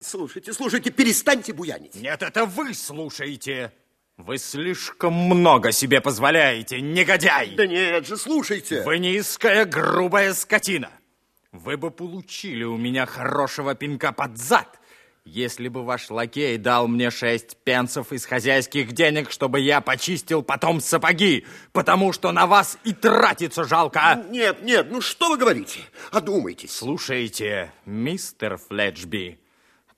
Слушайте, слушайте, перестаньте буянить. Нет, это вы слушаете. Вы слишком много себе позволяете, негодяй. Да нет же, слушайте. Вы низкая, грубая скотина. Вы бы получили у меня хорошего пинка под зад, если бы ваш лакей дал мне шесть пенсов из хозяйских денег, чтобы я почистил потом сапоги, потому что на вас и тратиться жалко. Нет, нет, ну что вы говорите? Одумайтесь. Слушайте, мистер Флетчби,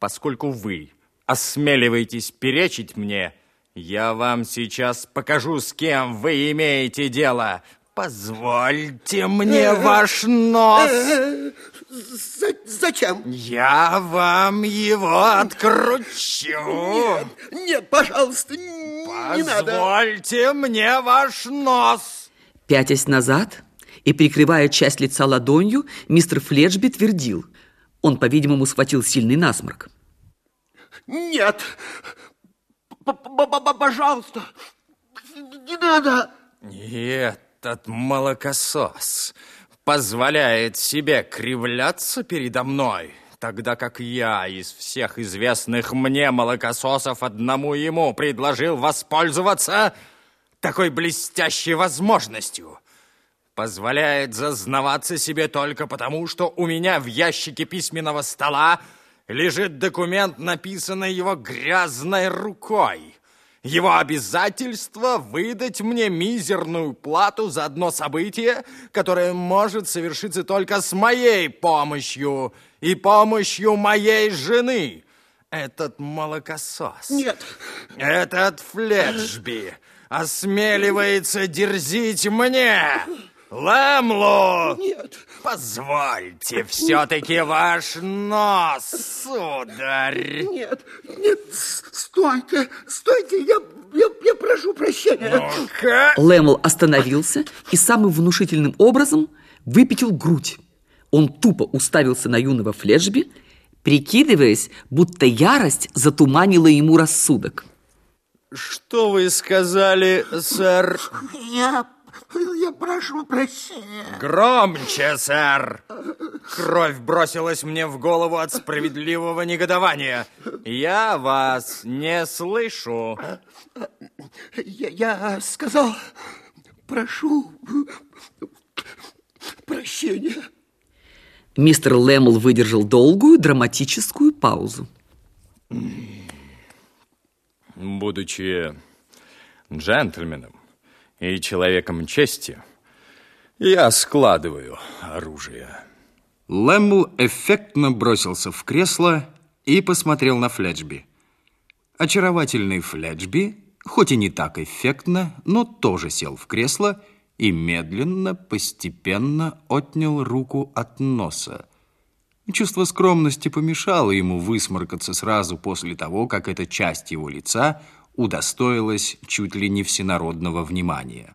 поскольку вы осмеливаетесь перечить мне, я вам сейчас покажу, с кем вы имеете дело. Позвольте мне ваш нос. За- зачем? Я вам его откручу. Нет, нет, пожалуйста, не надо. Позвольте мне ваш нос. Пятясь назад и прикрывая часть лица ладонью, мистер Флетчби твердил. Он, по-видимому, схватил сильный насморк. Нет. П- п- п- Пожалуйста, не надо. И этот молокосос позволяет себе кривляться передо мной, тогда как я из всех известных мне молокососов одному ему предложил воспользоваться такой блестящей возможностью. Позволяет зазнаваться себе только потому, что у меня в ящике письменного стола лежит документ, написанный его грязной рукой. Его обязательство выдать мне мизерную плату за одно событие, которое может совершиться только с моей помощью и помощью моей жены. Этот молокосос. Нет. Этот Флетчби осмеливается дерзить мне. Лэмлу! Нет. Позвольте все-таки ваш нос, сударь. Нет, нет, стойте, стойте, я, я, я прошу прощения. Ну-ка. Лэмл остановился и самым внушительным образом выпятил грудь. Он тупо уставился на юного Флетчби, прикидываясь, будто ярость затуманила ему рассудок. Что вы сказали, сэр? Я, я прошу прощения. Громче, сэр! Кровь бросилась мне в голову от справедливого негодования. Я вас не слышу. Я, я сказал, прошу прощения. Мистер Лэмл выдержал долгую драматическую паузу. Будучи джентльменом и человеком чести, я складываю оружие. Лэмл эффектно бросился в кресло и посмотрел на Флетчби. Очаровательный Флетчби, хоть и не так эффектно, но тоже сел в кресло и медленно, постепенно отнял руку от носа. Чувство скромности помешало ему высморкаться сразу после того, как эта часть его лица удостоилась чуть ли не всенародного внимания.